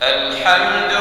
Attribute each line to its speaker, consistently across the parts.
Speaker 1: لقد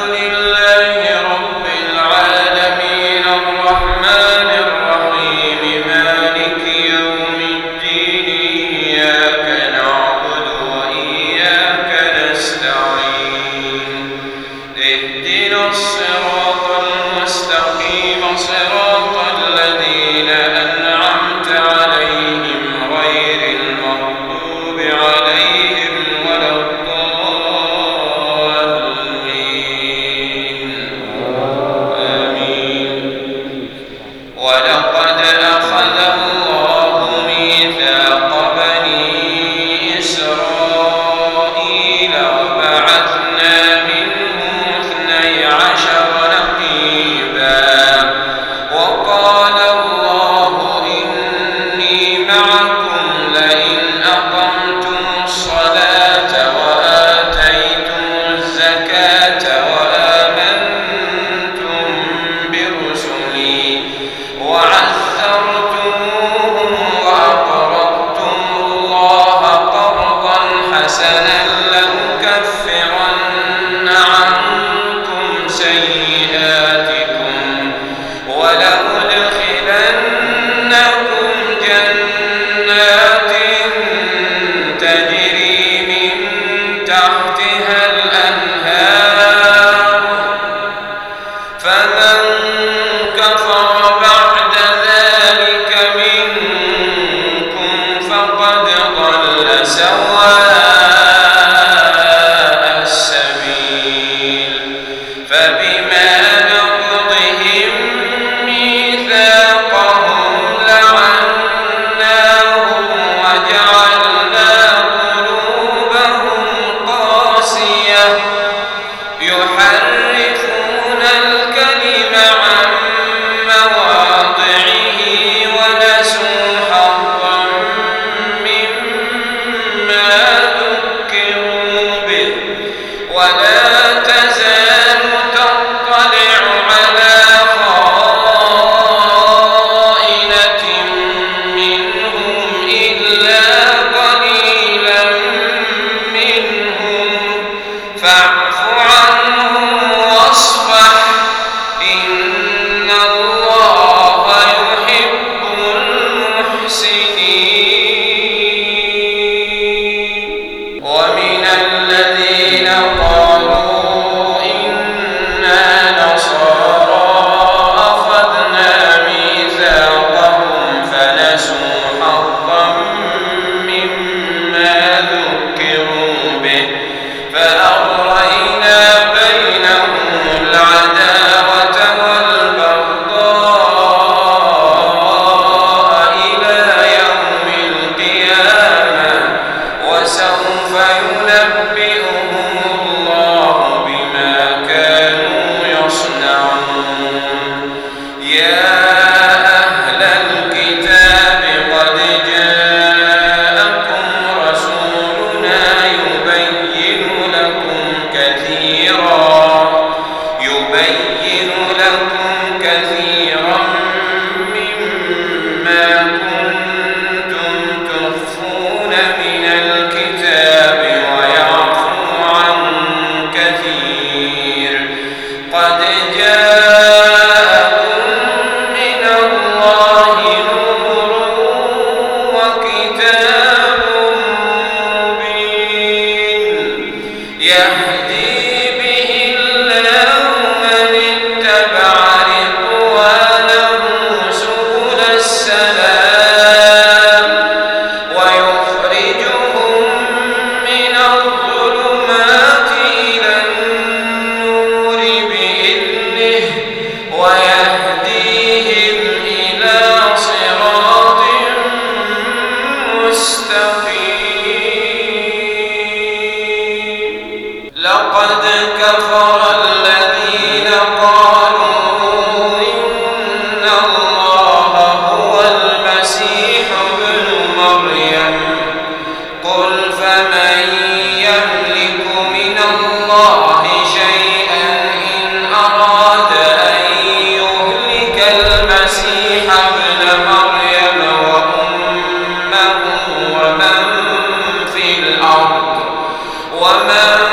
Speaker 1: وما